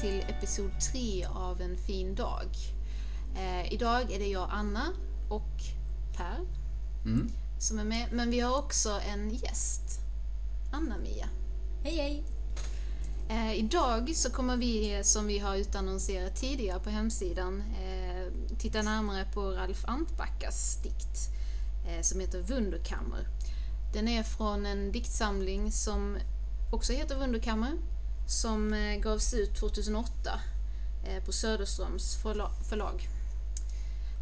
till episod 3 av En fin dag. Eh, idag är det jag, Anna och Per Mm. som är med, men vi har också en gäst. Anna-Mia. Hej hej! Eh, idag så kommer vi, som vi har utannonserat tidigare på hemsidan, eh, titta närmare på Ralf Antbackas dikt eh, som heter Wunderkammer. Den är från en diktsamling som också heter Wunderkammer, som eh, gavs ut 2008 eh, på Söderströms förlag.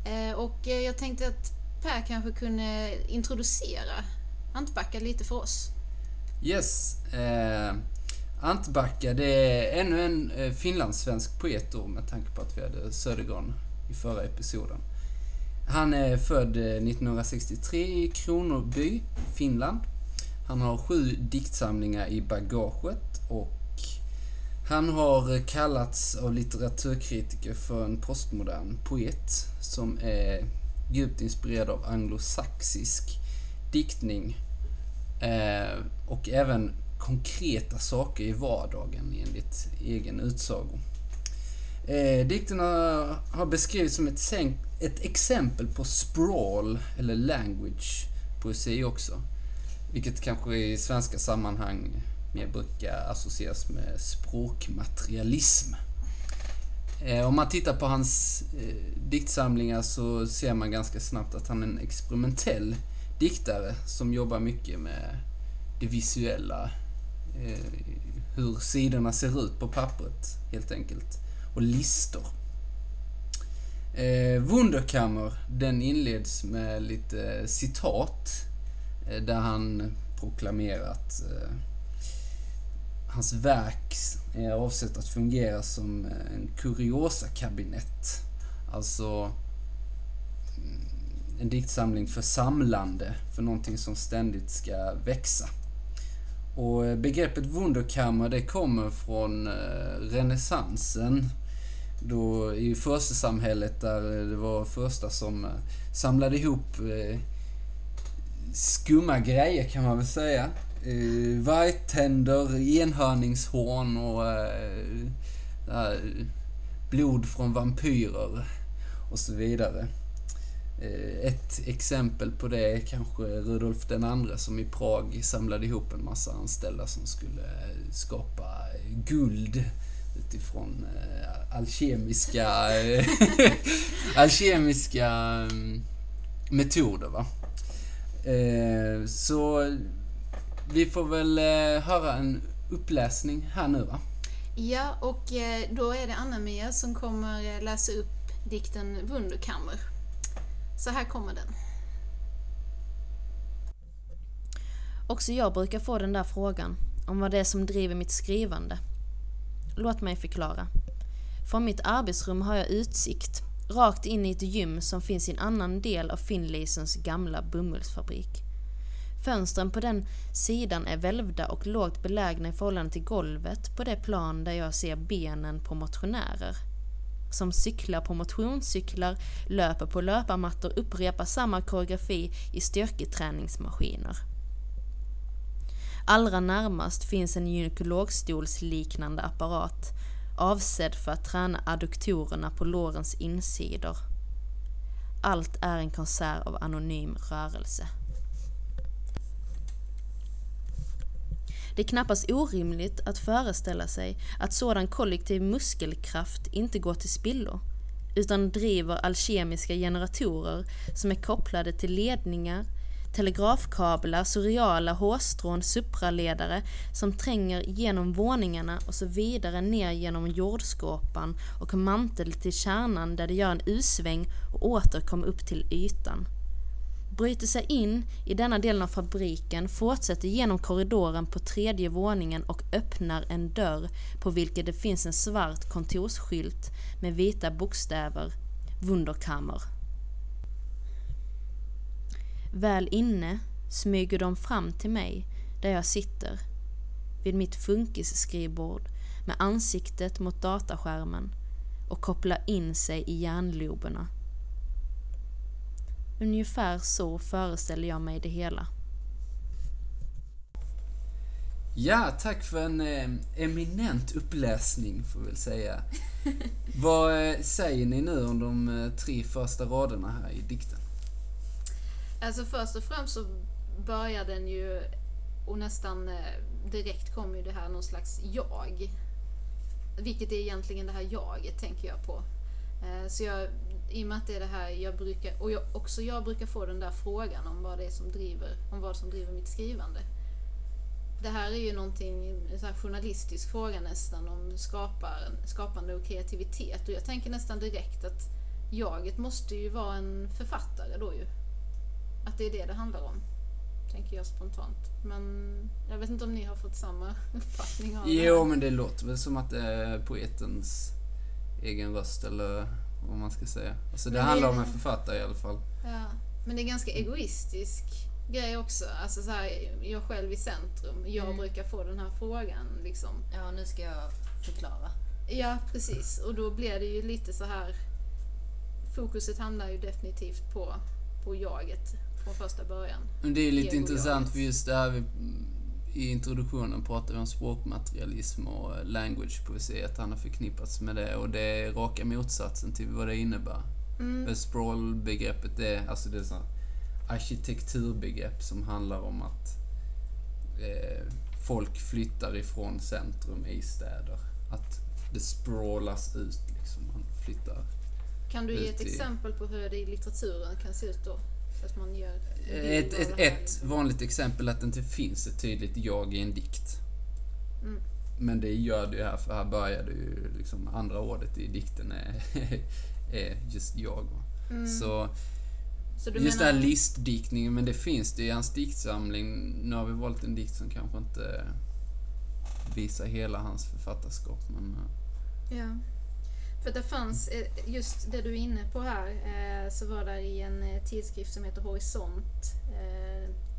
Eh, och jag tänkte att Per kanske kunde introducera Antbacka lite för oss. Yes. Eh, Antbacka, det är ännu en finlandssvensk poet då, med tanke på att vi hade Södergran i förra episoden. Han är född 1963 i Kronoby, Finland. Han har sju diktsamlingar i bagaget och han har eh, kallats av litteraturkritiker för en postmodern poet som är djupt inspirerad av anglosaxisk diktning Eh, och även konkreta saker i vardagen enligt egen utsago. Eh, dikterna har beskrivits som ett, ett exempel på sprawl, eller language, poesi också. Vilket kanske i svenska sammanhang mer brukar associeras med språkmaterialism. Eh, om man tittar på hans eh, diktsamlingar så ser man ganska snabbt att han är en experimentell diktare som jobbar mycket med det visuella. Eh, hur sidorna ser ut på pappret, helt enkelt. Och listor. Eh, Wunderkammer, den inleds med lite citat eh, där han proklamerat eh, hans verk är avsett att fungera som eh, en kuriosakabinett. Alltså mm, en diktsamling för samlande, för någonting som ständigt ska växa. Och eh, begreppet Wunderkammer, det kommer från renässansen. Då i förstesamhället där det var första som samlade ihop skumma grejer kan man väl säga. Eh, uh, vargtänder, enhörningshorn och uh, uh, blod från vampyrer och så vidare. Ett exempel på det är kanske Rudolf den andre som i Prag samlade ihop en massa anställda som skulle skapa guld utifrån alkemiska, alkemiska mm, metoder. Va? Så vi får väl eh, höra en uppläsning här nu va? Ja, och eh, då är det Anna-Mia som kommer eh, läsa upp dikten Wunderkammer. Så här kommer den. Också jag brukar få den där frågan om vad det är som driver mitt skrivande. Låt mig förklara. Från mitt arbetsrum har jag utsikt rakt in i ett gym som finns i en annan del av Finleysens gamla bomullsfabrik. Fönstren på den sidan är välvda och lågt belägna i förhållande till golvet på det plan där jag ser benen på motionärer. Som cyklar på motionscyklar, löper på löparmattor, upprepar samma koreografi i styrketräningsmaskiner. Allra närmast finns en gynekologstolsliknande apparat avsedd för att träna adduktorerna på lårens insidor. Allt är en konsert av anonym rörelse. Det är knappast orimligt att föreställa sig att sådan kollektiv muskelkraft inte går till spillo, utan driver alkemiska generatorer som är kopplade till ledningar, telegrafkablar, surreala hårstrån, supraledare som tränger genom våningarna och så vidare ner genom jordskåpan och mantel till kärnan där det gör en U-sväng och åter kommer upp till ytan bryter sig in i denna delen av fabriken, fortsätter genom korridoren på tredje våningen och öppnar en dörr på vilken det finns en svart kontorsskylt med vita bokstäver Wunderkammer. Väl inne smyger de fram till mig där jag sitter vid mitt funkisskrivbord med ansiktet mot dataskärmen och kopplar in sig i hjärnloberna. Ungefär så föreställer jag mig det hela. Ja, tack för en eh, eminent uppläsning, får vi väl säga. Vad eh, säger ni nu om de eh, tre första raderna här i dikten? Alltså först och främst så börjar den ju och nästan eh, direkt kommer ju det här någon slags jag. Vilket är egentligen det här jaget, tänker jag på. Eh, Så jag, i och med att det är det här jag brukar, och jag, också jag brukar få den där frågan om vad det är som driver, om vad som driver mitt skrivande. Det här är ju någonting, en sån här journalistisk fråga nästan om skapar, skapande och kreativitet och jag tänker nästan direkt att jaget måste ju vara en författare då ju. Att det är det det handlar om. Tänker jag spontant. Men jag vet inte om ni har fått samma uppfattning av det. Jo, men det låter väl som att det är poetens egen röst, eller vad man ska säga. Alltså det Men det- handlar om en författare i alla fall. Ja, men det är ganska egoistisk grej också. Alltså så här, jag själv i centrum. Jag Mm. brukar få den här frågan liksom. Ja, nu ska jag förklara. Ja, precis. Och då blir det ju lite så här... Fokuset handlar ju definitivt på, på jaget från första början. Men det är lite intressant för just det här vi, i introduktionen pratade vi om språkmaterialism och language poesi, att han har förknippats med det och det är raka motsatsen till vad det innebär. Mm. Sprawl-begreppet är, alltså det är sånt arkitekturbegrepp som handlar om att eh, folk flyttar ifrån centrum i städer. Att det sprawlas ut liksom. Man flyttar. Kan du ge ett i- exempel på hur det i litteraturen kan se ut då? Att man gör Ett, ett, ett vanligt exempel är att det inte finns ett tydligt jag i en dikt. Mm. Men det gör det ju här, för här börjar det ju liksom andra ordet i dikten är, är just jag. Mm. Så Så just menar... den här listdiktningen, men det finns det i hans diktsamling. Nu har vi valt en dikt som kanske inte visar hela hans författarskap, men eh, Ja. För det fanns, eh, just det du är inne på här, eh, så var det i en eh, tidskrift som heter Horisont,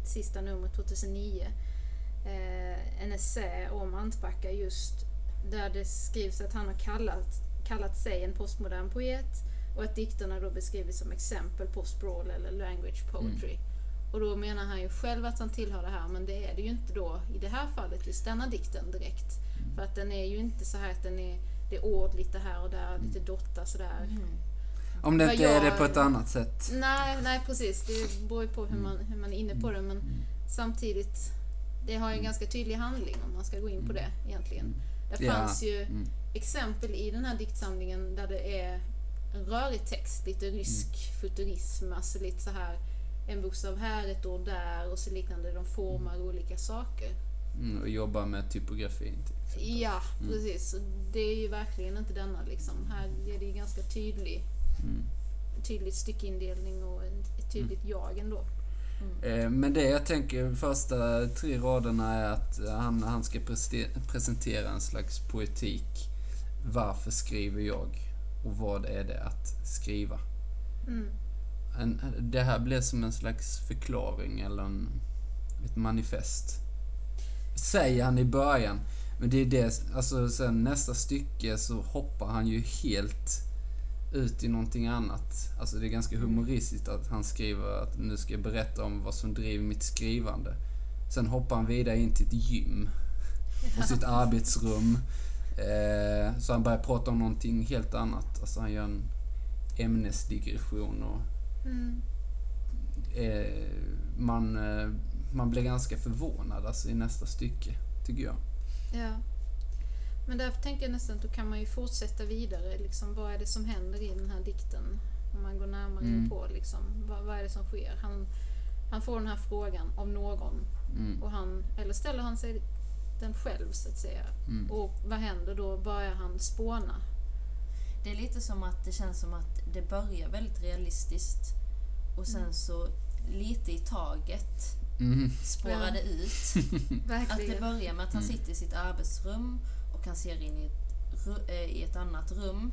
sista numret 2009, eh, en essä om Antbacka just där det skrivs att han har kallat, kallat sig en postmodern poet och att dikterna då beskrivits som exempel på sprawl eller language poetry. Och då menar han ju själv att han tillhör det här, men det är det ju inte då i det här fallet, just denna dikten direkt. För att den är ju inte så här att den är, det är ord lite här och där, lite dottar sådär. om det Vad inte är det jag- på ett annat sätt. Nej, nej precis. Det beror ju på hur man, hur man är inne på det, men samtidigt, det har ju en ganska tydlig handling om man ska gå in på det egentligen. Det Ja, fanns ju mm. exempel i den här diktsamlingen där det är en rörig text, lite rysk futurism, alltså lite så här en bokstav här, ett ord där och så liknande. De formar olika saker. Mm, och jobba med typografin. till exempel. Ja, precis. Och Det är ju verkligen inte denna liksom. Här är det ju ganska tydlig, Mm. tydlig styckindelning och ett tydligt jag ändå. Eh, Men det jag tänker, första tre raderna är att han, han ska presentera en slags poetik. Varför skriver jag? Och vad är det att skriva? Mm. En, det här blir som en slags förklaring eller en, ett manifest. Säger han i början. Men det är det, alltså sen nästa stycke så hoppar han ju helt ut i någonting annat. Alltså det är ganska humoristiskt att han skriver att nu ska jag berätta om vad som driver mitt skrivande. Sen hoppar han vidare in till ett gym och sitt arbetsrum. Eh, så han börjar prata om någonting helt annat. Alltså han gör en ämnesdigression och Mm. eh, man, eh, man blir ganska förvånad alltså, i nästa stycke, tycker jag. Ja. Men därför tänker jag nästan att då kan man ju fortsätta vidare. Liksom, vad är det som händer i den här dikten? Om man går närmare in Mm. på liksom, vad, vad är det som sker? Han, han får den här frågan av någon Mm. och han, eller ställer han sig den själv så att säga. Mm. Och vad händer då? Börjar han spåna? Det är lite som att det känns som att det börjar väldigt realistiskt och sen så lite i taget Mm. spårar det ut. Att det börjar med att han Mm. sitter i sitt arbetsrum och han ser in i ett, eh, i ett annat rum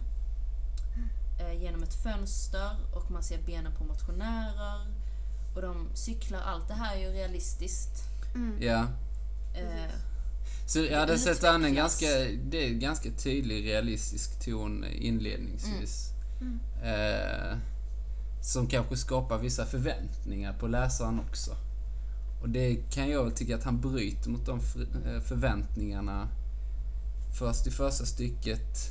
eh, genom ett fönster och man ser benen på motionärer och de cyklar. Allt det här är ju realistiskt. Mm. Ja. Eh, Så jag hade sett an en ganska, det är en ganska tydlig realistisk ton inledningsvis. Mm. Eh, som kanske skapar vissa förväntningar på läsaren också. Och det kan jag väl tycka att han bryter mot de eh, förväntningarna först i första stycket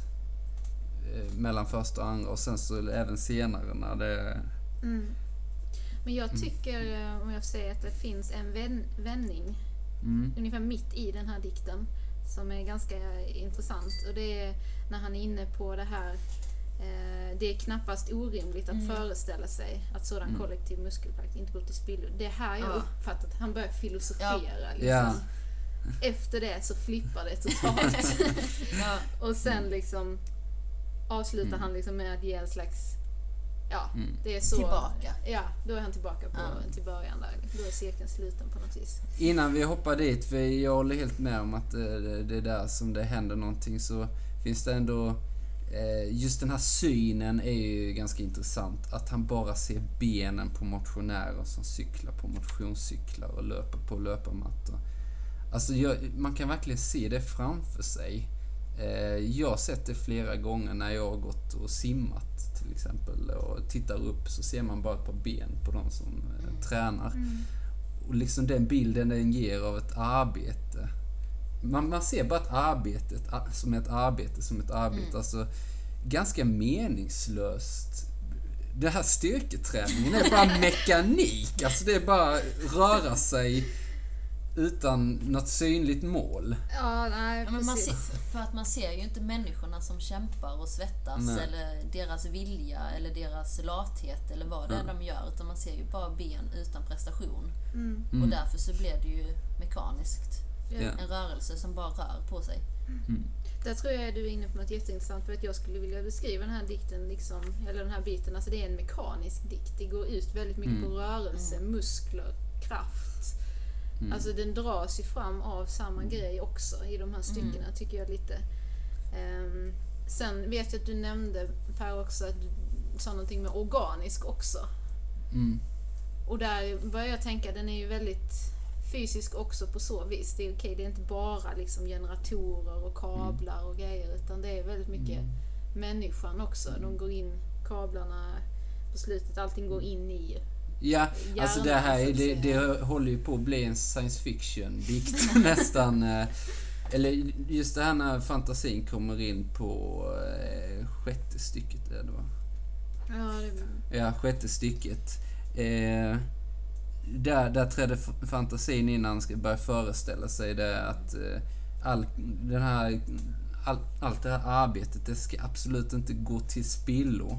eh, mellan första och andra och sen så även senare när det... Mm. Men jag tycker, eh, om jag får säga, att det finns en vän, vändning Mm, ungefär mitt i den här dikten som är ganska intressant. Och det är när han är inne på det här det är knappast orimligt att föreställa sig att sådan Mm. kollektiv muskelprakt inte går till spillo. Det är här jag Ja. uppfattat att han börjar filosofera. Liksom. Ja. Efter det så flippar det totalt. Ja. och sen liksom avslutar Mm. han liksom med att ge en slags Ja, Mm. det är så. Tillbaka. Ja, då är han tillbaka på, Ja. till början där. Då är cirkeln sluten på något vis. Innan vi hoppar dit, för jag håller helt med om att eh, det, det är där som det händer någonting, så finns det ändå... Eh, just den här synen är ju ganska intressant. Att han bara ser benen på motionärer som cyklar på motionscyklar och löper på löparmattor. Alltså, jag, man kan verkligen se det framför sig. Eh, jag har sett det flera gånger när jag har gått och simmat till exempel och tittar upp så ser man bara ett par ben på de som eh, tränar. Och liksom den bilden den ger av ett arbete. Man, man ser bara ett arbete ett, som ett arbete, som ett arbete. Alltså, ganska meningslöst. Det här styrketräningen är bara mekanik. Alltså det är bara röra sig utan något synligt mål. Ja, nej, Ja, men man ser, för att man ser ju inte människorna som kämpar och svettas Nej. eller deras vilja eller deras lathet eller vad det är de gör utan man ser ju bara ben utan prestation. Mm. Mm. Och därför så blir det ju mekaniskt. Ja. En rörelse som bara rör på sig. Där tror jag du är inne på något jätteintressant för att jag skulle vilja beskriva den här dikten, liksom, eller den här biten, alltså det är en mekanisk dikt. Det går ut väldigt mycket Mm. på rörelse, muskler, kraft. Mm. Alltså den dras ju fram av samma grej också i de här styckena tycker jag lite. Ehm, sen vet jag att du nämnde Per också att du sa någonting med organisk också. Mm. Och där börjar jag tänka, den är ju väldigt fysisk också på så vis. Det är okej, det är inte bara liksom generatorer och kablar och grejer utan det är väldigt mycket människan också. De går in, kablarna på slutet, allting går in i. Ja, alltså det Hjärnan, här är- det, det håller ju på att bli en science fiction-dikt nästan. eh, Eller just det här när fantasin kommer in på eh, sjätte stycket är det va? Ja, det, Ja, sjätte stycket. Eh, där, där trädde fantasin in när han ska börja föreställa sig det att eh, all, den här, all, allt det här arbetet, det ska absolut inte gå till spillo.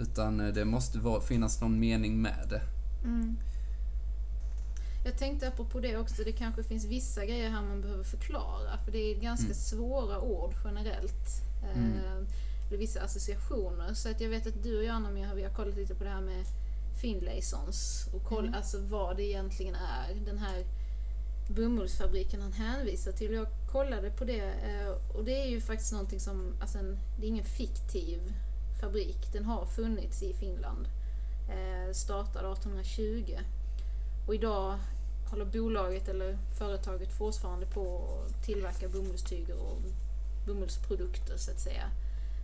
Utan eh, det måste vara, finnas någon mening med det. mm. Jag tänkte apropå det också, det kanske finns vissa grejer här man behöver förklara. För det är ganska Mm. svåra ord generellt. Mm. Eh, vissa associationer. Så att jag vet att du och jag, Anna, vi har kollat lite på det här med Finlaysons. Och koll, Mm. alltså vad det egentligen är. Den här bomullsfabriken han hänvisar till. Jag kollade på det eh, och det är ju faktiskt någonting som, alltså en, det är ingen fiktiv fabrik. Den har funnits i Finland. Eh, startad 1820. Och idag håller bolaget eller företaget fortfarande på att tillverka bomullstyger och bomullsprodukter så att säga.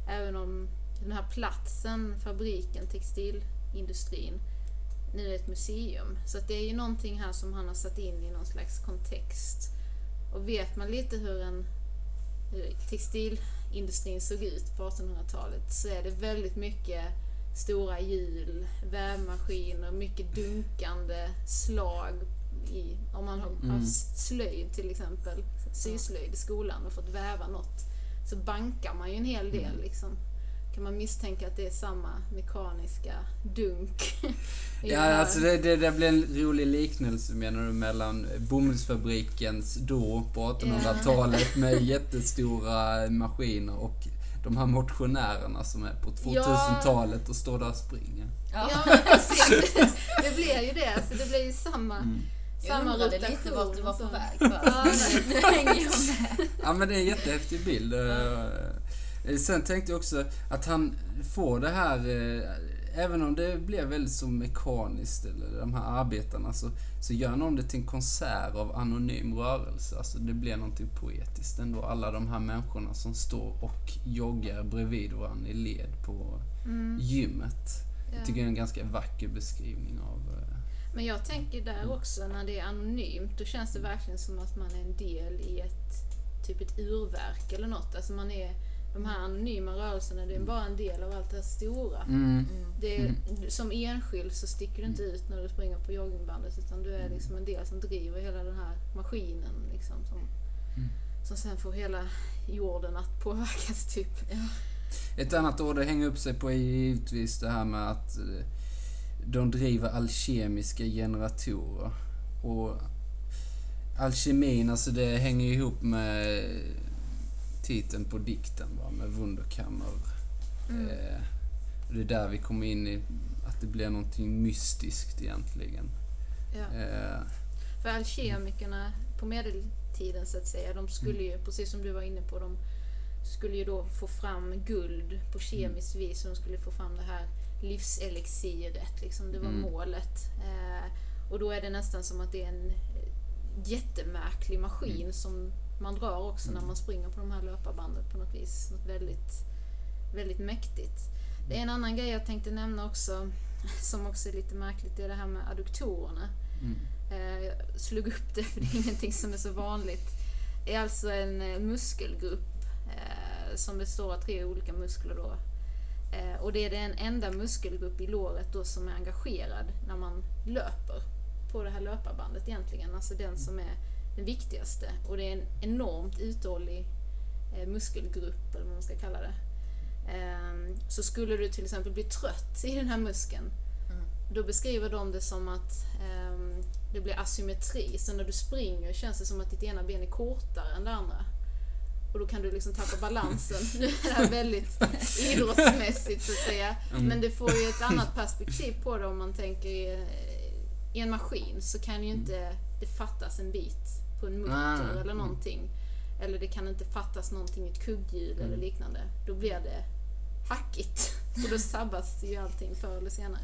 Även om den här platsen, fabriken, textilindustrin, nu är ett museum. Så det är ju någonting här som han har satt in i någon slags kontext. Och vet man lite hur en hur textilindustrin såg ut på 1800-talet så är det väldigt mycket stora hjul, vävmaskiner, mycket dunkande slag i, om man har Mm. haft slöjd till exempel, syslöjd i skolan och fått väva något, så bankar man ju en hel del liksom. Kan man misstänka att det är samma mekaniska dunk? Ja, alltså det, det, det blir en rolig liknelse menar du mellan bomullsfabrikens då på 1800-talet med jättestora maskiner och de här motionärerna som är på 2000-talet och står där och springer. Ja. Precis. Det blir ju det. Så det blir ju samma, Mm. Jag samma undrade rotation. lite vart du var och på så. väg. Ja, Nu hänger jag med. Ja men det är en jättehäftig bild. Eh, Sen tänkte jag också att han får det här, eh, även om det blev väldigt så mekaniskt, eller de här arbetarna, så, så gör om det till en konsert av anonym rörelse. Alltså det blir någonting poetiskt ändå. Alla de här människorna som står och joggar bredvid varandra i led på Mm, gymmet. ja. Jag tycker det är en ganska vacker beskrivning av... eh, Men jag tänker där också, när det är anonymt, då känns det verkligen som att man är en del i ett, typ ett urverk eller något. Alltså man är, de här anonyma rörelserna, det är bara en del av allt det här stora. Mm. Det är, Som enskild så sticker du inte ut när du springer på joggingbandet utan du är liksom en del som driver hela den här maskinen liksom, som, som sen får hela jorden att påverkas typ. Ett annat ord att hänga upp sig på är givetvis det här med att eh, de driver alkemiska generatorer. Och alkemin, alltså det hänger ihop med titeln på dikten, va? med Wunderkammer. Eh, och det är där vi kommer in i att det blir någonting mystiskt egentligen. Ja. Eh, För alkemikerna på medeltiden så att säga, de skulle ju, precis som du var inne på, de skulle ju då få fram guld på kemiskt vis och de skulle få fram det här livselixiret, liksom, det var Mm. målet. Eh, och då är det nästan som att det är en eh, jättemärklig maskin som man drar också när man springer på de här löparbanden på något vis. Något väldigt, väldigt mäktigt. Det är en annan grej jag tänkte nämna också, som också är lite märkligt, det är det här med adduktorerna. mm. Eh, Jag slog upp det för det är ingenting som är så vanligt. Det är alltså en eh, muskelgrupp eh, som består av tre olika muskler då. Och det är den enda muskelgrupp i låret då som är engagerad när man löper på det här löparbandet egentligen. Alltså den som är den viktigaste. Och det är en enormt uthållig eh, muskelgrupp eller vad man ska kalla det. Ehm, Så skulle du till exempel bli trött i den här muskeln då beskriver de det som att ehm, det blir asymmetri. Så när du springer känns det som att ditt ena ben är kortare än det andra. Och då kan du liksom tappa balansen. Nu är det här väldigt idrottsmässigt så att säga. Men det får ju ett annat perspektiv på det om man tänker i, i en maskin så kan ju inte det fattas en bit på en mutter Nej, nej. eller någonting. Eller det kan inte fattas någonting i ett kugghjul eller liknande. Då blir det hackigt. Och då sabbas ju allting förr eller senare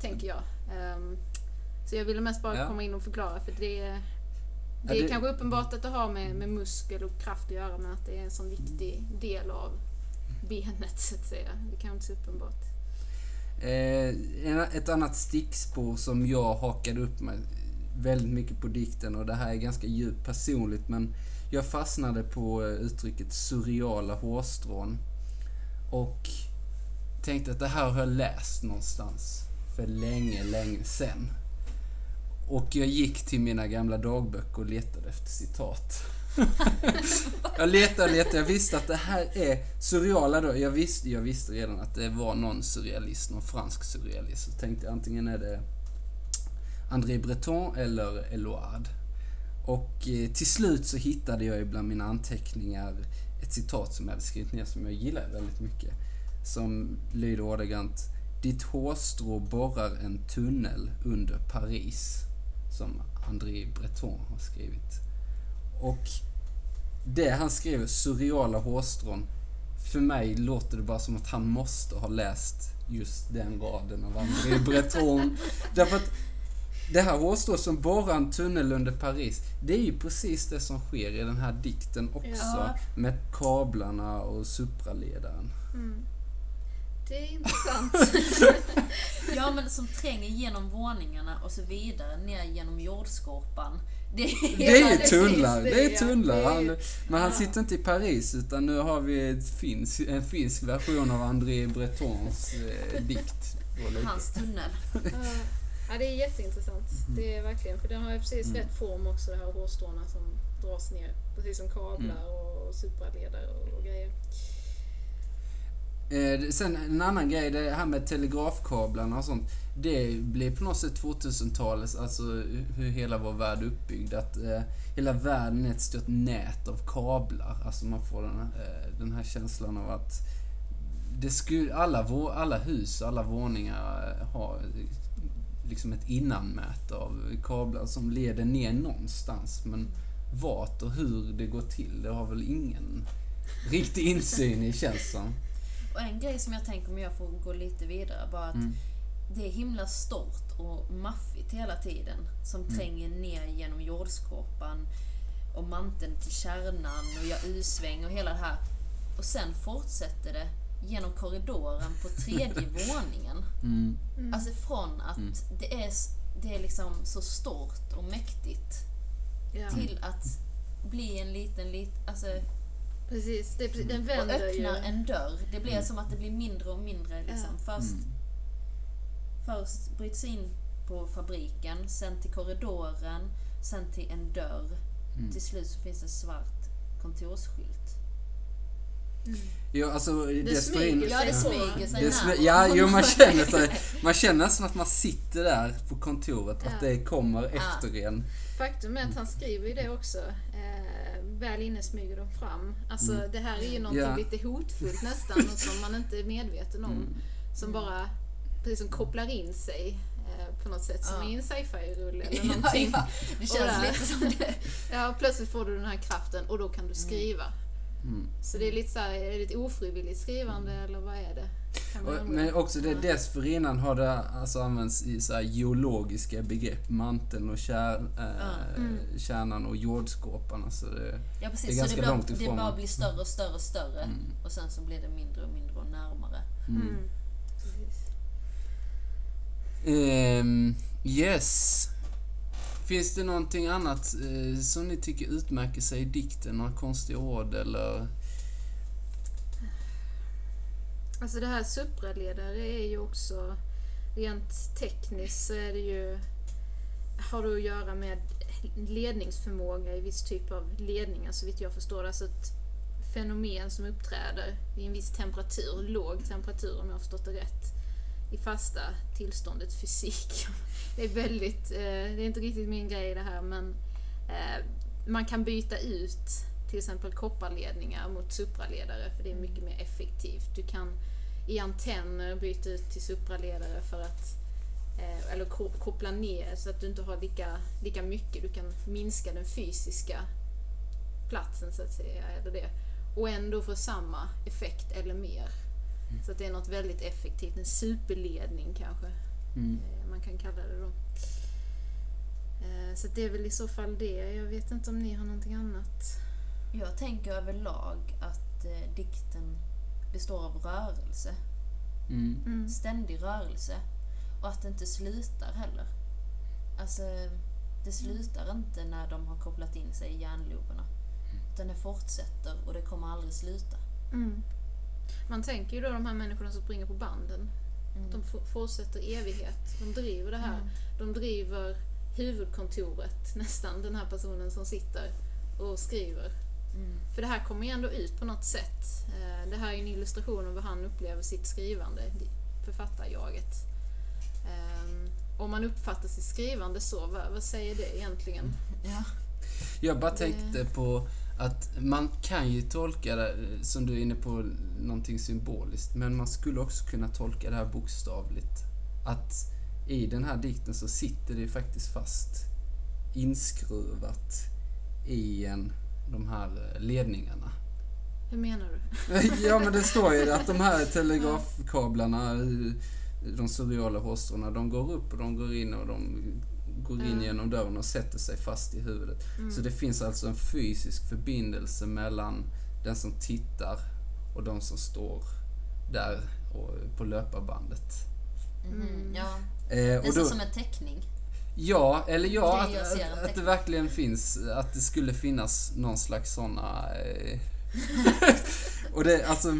tänker jag. Ehm, så jag ville mest bara Ja. komma in och förklara för det, det Ja, är det- kanske uppenbart att det har med, med muskel och kraft att göra men att det är en sån viktig del av benet så att säga. Det kan inte så uppenbart. Eh, ett annat stickspår som jag hakade upp mig väldigt mycket på dikten och det här är ganska djupt personligt men jag fastnade på eh, uttrycket surreala hårstrån och tänkte att det här har jag läst någonstans för länge, länge sen. Och jag gick till mina gamla dagböcker och letade efter citat. jag letade och letade. Jag visste att det här är surreala då. Jag visste, jag visste redan att det var någon surrealist, någon fransk surrealist. Så tänkte jag antingen är det André Breton eller Eloard. Och eh, till slut så hittade jag ju bland mina anteckningar ett citat som jag hade skrivit ner som jag gillar väldigt mycket. Som lyder ordagrant Ditt hårstrå borrar en tunnel under Paris. Som André Breton har skrivit. Och det han skriver, surreala hårstrån, för mig låter det bara som att han måste ha läst just den raden av André Breton. Därför att det här hårstrået som borrar en tunnel under Paris, det är ju precis det som sker i den här dikten också. Ja. Med kablarna och supraledaren. Det är intressant. Ja, men som tränger genom våningarna och så vidare ner genom jordskorpan. Det är, Det är ju tunnlar, det, är ja. tunnlar. Ju- Han, men han sitter inte i Paris utan nu har vi ett finsk, en finsk version av André Bretons eh, dikt. Hans tunnel. Ja. det är jätteintressant. Det är verkligen, för den har ju precis Mm. rätt form också, de här hårstråna som dras ner. Precis som kablar Mm. och supraledare och, och grejer. Eh, sen en annan grej, det här med telegrafkablarna och sånt. Det blir på något sätt 2000-talets, alltså hur hela vår värld är uppbyggd. Att eh, hela världen är ett stort nät av kablar. Alltså man får den, eh, den här känslan av att det skulle, alla, alla hus, alla våningar eh, har liksom ett innanmät av kablar som leder ner någonstans. Men vart och hur det går till, det har väl ingen riktig insyn i känns som. Och en grej som jag tänker om jag får gå lite vidare, bara att Mm. det är himla stort och maffigt hela tiden som Mm. tränger ner genom jordskorpan och manteln till kärnan och gör U-sväng och hela det här. Och sen fortsätter det genom korridoren på tredje våningen. Mm. Alltså från att det är det är liksom så stort och mäktigt Ja, till att bli en liten, lit, alltså, precis. Det, precis- den och vänder ju. öppnar en dörr. Det blir som att det blir mindre och mindre. Liksom. Först, Mm. först bryts in på fabriken, sen till korridoren, sen till en dörr. Mm. Till slut så finns det svart kontorsskylt. Jo, alltså Det dessförin- smyger Ja, det smyger sig Det ja, jo, man känner sig, man känner nästan att man sitter där på kontoret, Ja. att det kommer efter en. Faktum är att han skriver ju det också. Eh, väl inne smyger de fram. Alltså Mm. det här är ju någonting Ja. lite hotfullt nästan och som man inte är medveten om. Mm. Som bara precis som kopplar in sig eh, på något sätt. Som Ja. i en sci-fi-rulle eller Ja, någonting. ja, det Och känns där. lite som det. Ja, plötsligt får du den här kraften och då kan du skriva. Mm. Så det är lite så här, är det ett ofrivilligt skrivande eller vad är det? Och, men också det dessförinnan har det alltså använts i så här geologiska begrepp, manteln och kär, äh, Mm. kärnan och jordskorpan. Alltså det, Ja precis, Det är så ganska det, långt bara, det ifrån. bara blir större och större och större. Mm. Och sen så blir det mindre och mindre och närmare. Mm. Precis. Ehm, yes. Finns det någonting annat eh, som ni tycker utmärker sig i dikten? Några konstiga ord eller? Alltså det här supraledare är ju också rent tekniskt så är det ju har det att göra med ledningsförmåga i viss typ av ledningar så vitt jag förstår. Alltså ett fenomen som uppträder i en viss temperatur, låg temperatur om jag har förstått det rätt, i fasta tillståndet fysik. Det är väldigt, eh, det är inte riktigt min grej det här men eh, man kan byta ut till exempel kopparledningar mot supraledare för det är mycket mer effektivt. Du kan i antenner byta ut till supraledare för att eh, eller koppla ner så att du inte har lika, lika mycket. Du kan minska den fysiska platsen så att säga. Eller det. Och ändå få samma effekt eller mer. Så att det är något väldigt effektivt. En superledning kanske Mm. eh, man kan kalla det då. Eh, Så det är väl i så fall det. Jag vet inte om ni har någonting annat. Jag tänker överlag att eh, dikten består av rörelse. Mm. Mm. Ständig rörelse. Och att det inte slutar heller. Alltså, det slutar inte när de har kopplat in sig i hjärnloberna. Utan det fortsätter och det kommer aldrig sluta. Mm. Man tänker ju då de här människorna som springer på banden. Mm. De fortsätter evighet. De driver det här. Mm. De driver huvudkontoret nästan, den här personen som sitter och skriver. Mm. För det här kommer ju ändå ut på något sätt. Eh, Det här är en illustration av hur han upplever sitt skrivande, författarjaget. Ehm, Om man uppfattar sitt skrivande så, vad, vad säger det egentligen? Ja. Jag bara tänkte på att man kan ju tolka det, eh, som du är inne på, någonting symboliskt. Men man skulle också kunna tolka det här bokstavligt. Att i den här dikten så sitter det faktiskt fast inskruvat i en, de här eh, ledningarna. Hur menar du? ja men det står ju att de här telegrafkablarna, eh, de surreala hårstråna, de går upp och de går in och de går in Ja. genom dörren och sätter sig fast i huvudet. Mm. Så det finns alltså en fysisk förbindelse mellan den som tittar och de som står där och, på löparbandet. Mhm. Mm. ja. Eh, Nästan som en teckning. ja, eller ja, att, att, att det verkligen finns, att det skulle finnas någon slags såna eh, Och det, alltså,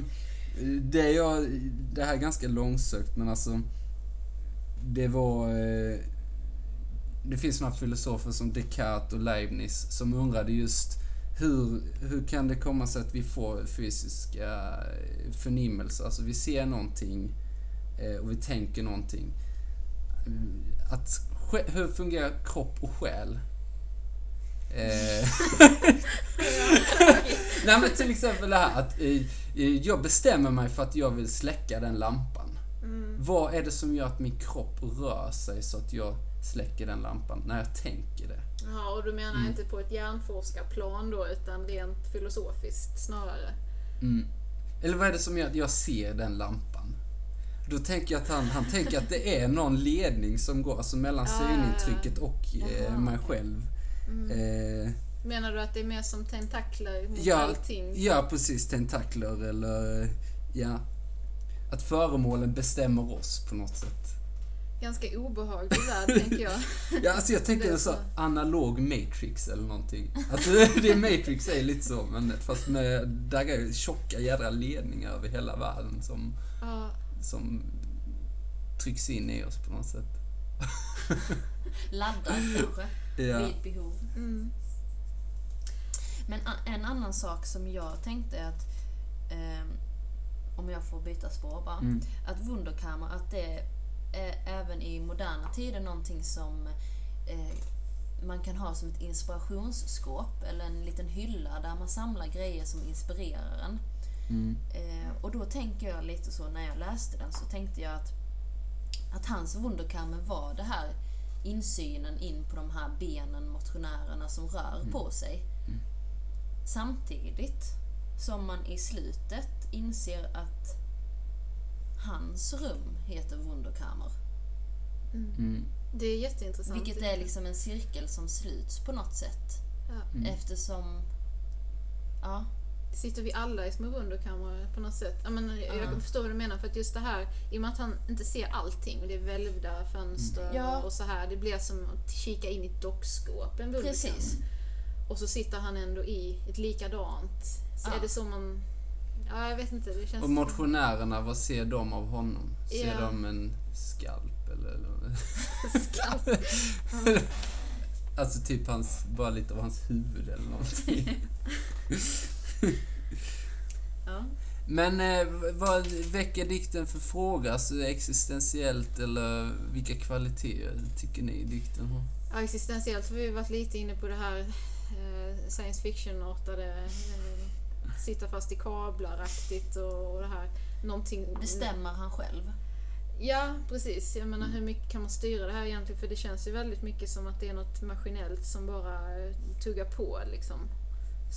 det jag, det här är ganska långsökt men alltså Det var eh, det finns några filosofer som Descartes och Leibniz som undrade just hur, hur kan det komma sig att vi får fysiska eh, förnimmelser? Alltså vi ser någonting eh, och vi tänker någonting. Eh, att, hur fungerar kropp och själ? Nej men till exempel det här att jag bestämmer mig för att jag vill släcka den lampan. Vad är det som gör att min kropp rör sig så att jag släcker den lampan när jag tänker det? Ja, och du menar Mm. inte på ett hjärnforskarplan då, utan rent filosofiskt snarare? Mm. Eller vad är det som gör att jag ser den lampan? Då tänker jag att han, han tänker att det är någon ledning som går alltså mellan Ja, synintrycket och eh, mig själv. Mm. Eh, Menar du att det är mer som tentakler mot Ja, allting? ja, precis. Tentakler eller, ja. Att föremålen bestämmer oss på något sätt. ganska obehaglig värld, tänker jag. Ja, alltså jag är en så analog Matrix eller någonting. Alltså det är Matrix är lite så, men fast med, där är tjocka jädra ledningar över hela världen som, Ja, som trycks in i oss på något sätt. Laddad kanske, Ja. vid behov. mm, Men en annan sak som jag tänkte är att, ehm, om jag får byta spår bara, Mm. att Wunderkammer, att det är även i moderna tider någonting som eh, man kan ha som ett inspirationsskåp eller en liten hylla där man samlar grejer som inspirerar en. Mm. Eh, och då tänker jag lite så, när jag läste den så tänkte jag att, att hans Wunderkammer var det här insynen in på de här benen, motionärerna som rör på sig. Samtidigt som man i slutet inser att hans rum heter Wunderkammer. Mm. det är jätteintressant. Vilket är liksom en cirkel som sluts på något sätt. Ja. Eftersom, ja, Sitter vi alla i små wunderkammare på något sätt? Ja, men jag Ja. förstår vad du menar, för att just det här, i och med att han inte ser allting, och det är välvda fönster Ja. och så här, det blir som att kika in i ett dockskåp, en precis. Och så sitter han ändå i ett likadant. Så Ja. är det så man... Ja, jag vet inte. Det känns... Och motionärerna, vad ser de av honom? Ser Ja. de en skalp eller? eller? Skalp. Alltså typ hans, bara lite av hans huvud eller någonting. Ja. Men eh, vad väcker dikten för fråga? Alltså existentiellt eller vilka kvaliteter tycker ni dikten har? Ja, existentiellt har vi varit lite inne på det här eh, science fiction-artade, eh, sitta fast i kablar-aktigt och, och det här. Någonting... Bestämmer han själv? Ja, precis. Jag menar, hur mycket kan man styra det här egentligen? För det känns ju väldigt mycket som att det är något maskinellt som bara eh, tuggar på liksom.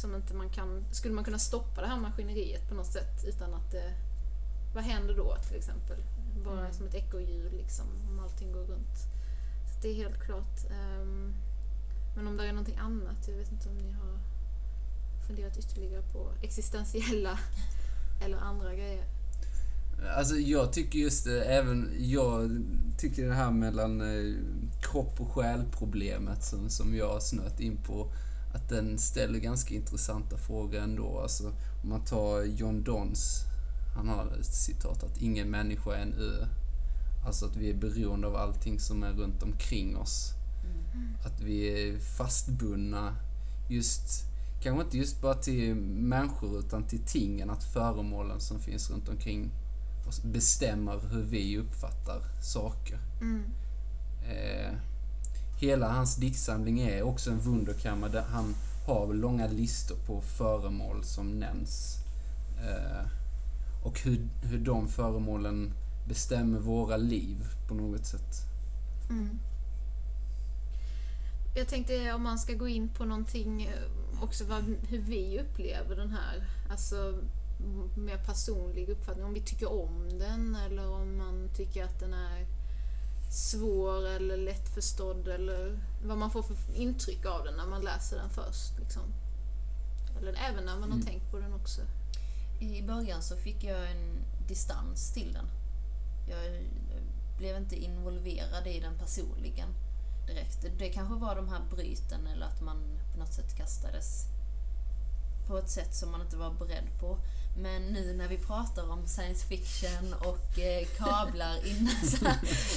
Som inte man kan... Skulle man kunna stoppa det här maskineriet på något sätt utan att det... Vad händer då till exempel? Bara Mm. som ett ekorrhjul liksom, om allting går runt. Så det är helt klart. ehm, men om det är någonting annat, jag vet inte om ni har funderat ytterligare på existentiella eller andra grejer. Alltså jag tycker just det, även jag tycker det här mellan eh, kropp och själ-problemet som, som jag har snöat in på, att den ställer ganska intressanta frågor ändå. Alltså om man tar John Donnes, han har ett citat att ingen människa är en ö. Alltså att vi är beroende av allting som är runt omkring oss. Att vi är fastbundna just, kanske inte just bara till människor utan till tingen, att föremålen som finns runt omkring bestämmer hur vi uppfattar saker. Mm. Eh, hela hans diktsamling är också en wunderkammare där han har långa listor på föremål som nämns. Eh, och hur, hur de föremålen bestämmer våra liv på något sätt. Mm. Jag tänkte om man ska gå in på någonting eh, också vad, hur vi upplever den här, alltså mer personlig uppfattning, om vi tycker om den eller om man tycker att den är svår eller lättförstådd eller vad man får för intryck av den när man läser den först. Liksom. Eller även när man har Mm. tänkt på den också. I början så fick jag en distans till den. Jag eh, blev inte involverad i den personligen direkt. Det- Det kanske var de här bryten eller att man på något sätt kastades på ett sätt som man inte var beredd på. Men nu när vi pratar om science fiction och eh, kablar innan så,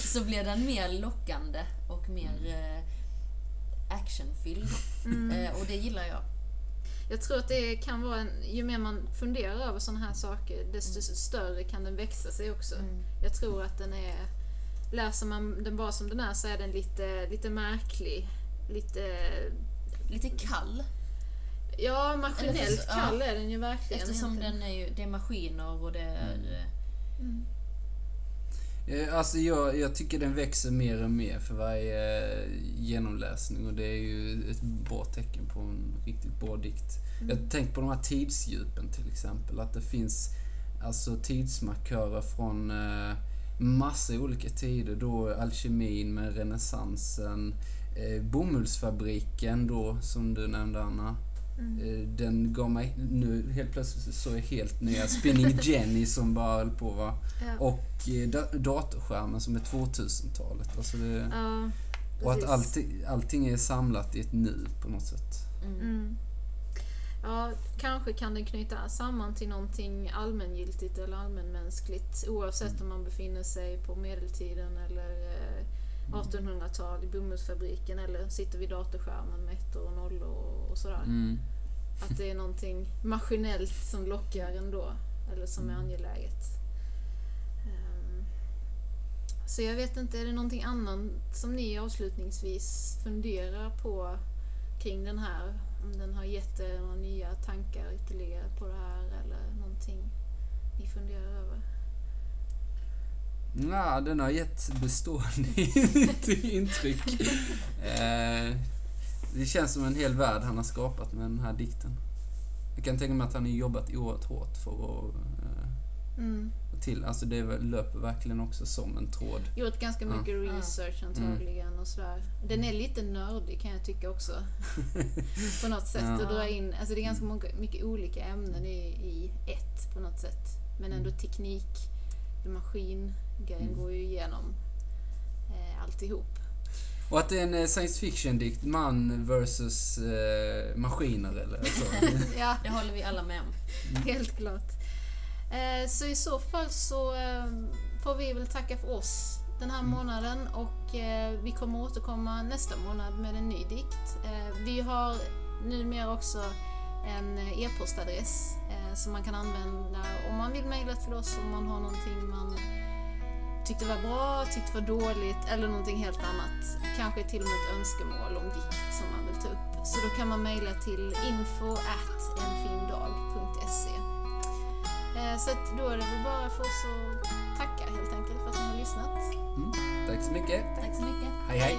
så blev den mer lockande och mer eh, actionfylld. Eh, och det gillar jag. Jag tror att det kan vara en, ju mer man funderar över sådana här saker, desto större kan den växa sig också. Mm. Jag tror att den är, läser man den bara som den är så är den lite, lite märklig. Lite, Lite kall. ja maskinellt ja. kall är den ju verkligen. Eftersom egentligen. den är ju, det är maskiner och det är... eh, Mm. Eh, Alltså jag, jag tycker den växer mer och mer för varje eh, genomläsning och det är ju ett bra tecken på en riktigt bra dikt. Jag tänker på de här tidsdjupen till exempel, att det finns alltså tidsmarkörer från eh, massa olika tider. Då alkemin med renässansen, eh, bomullsfabriken då som du nämnde Anna. Eh, Den gav mig, nu helt plötsligt så är helt nya Spinning Jenny som bara höll på va. Ja. Och eh, da- datorskärmen som är 2000-talet. Alltså det, Ja, och att allting, allting är samlat i ett nu på något sätt. Mm. Ja, kanske kan den knyta samman till någonting allmängiltigt eller allmänmänskligt oavsett om man befinner sig på medeltiden eller eh, 1800-tal i bomullsfabriken eller sitter vid datorskärmen med ettor och nollor och, sådär. Mm. Att det är någonting maskinellt som lockar ändå, eller som är angeläget. Ehm, Så jag vet inte, är det någonting annat som ni avslutningsvis funderar på kring den här? Om den har gett er några nya tankar ytterligare på det här eller någonting ni funderar över? Ja, den har gett bestående intryck. Eh, det känns som en hel värld han har skapat med den här dikten. Jag kan tänka mig att han har jobbat oerhört hårt för att eh, Mm. till, alltså det löper verkligen också som en tråd. Gjort ganska Ja. mycket research antagligen och sådär. Den är lite nördig kan jag tycka också. på något sätt. Ja. Att dra in, alltså det är ganska många, mycket olika ämnen i, i ett på något sätt. Men ändå teknik, maskingrejen Mm. går ju igenom eh, alltihop. Och att det är en eh, science fiction-dikt, man versus eh, maskiner eller så. ja, Det håller vi alla med om. helt klart. Eh, så i så fall så eh, får vi väl tacka för oss den här månaden och eh, vi kommer återkomma nästa månad med en ny dikt. Eh, vi har numera också en e-postadress eh, som man kan använda om man vill mejla till oss om man har någonting man tyckte var bra, tyckte var dåligt eller någonting helt annat. Kanske till och med ett önskemål om dikt som man vill ta upp. Så då kan man mejla till info at enfindag.se Eh, Så då är det väl bara för oss att tacka helt enkelt för att ni har lyssnat. Tack så mycket. Tack så mycket. Hej hej.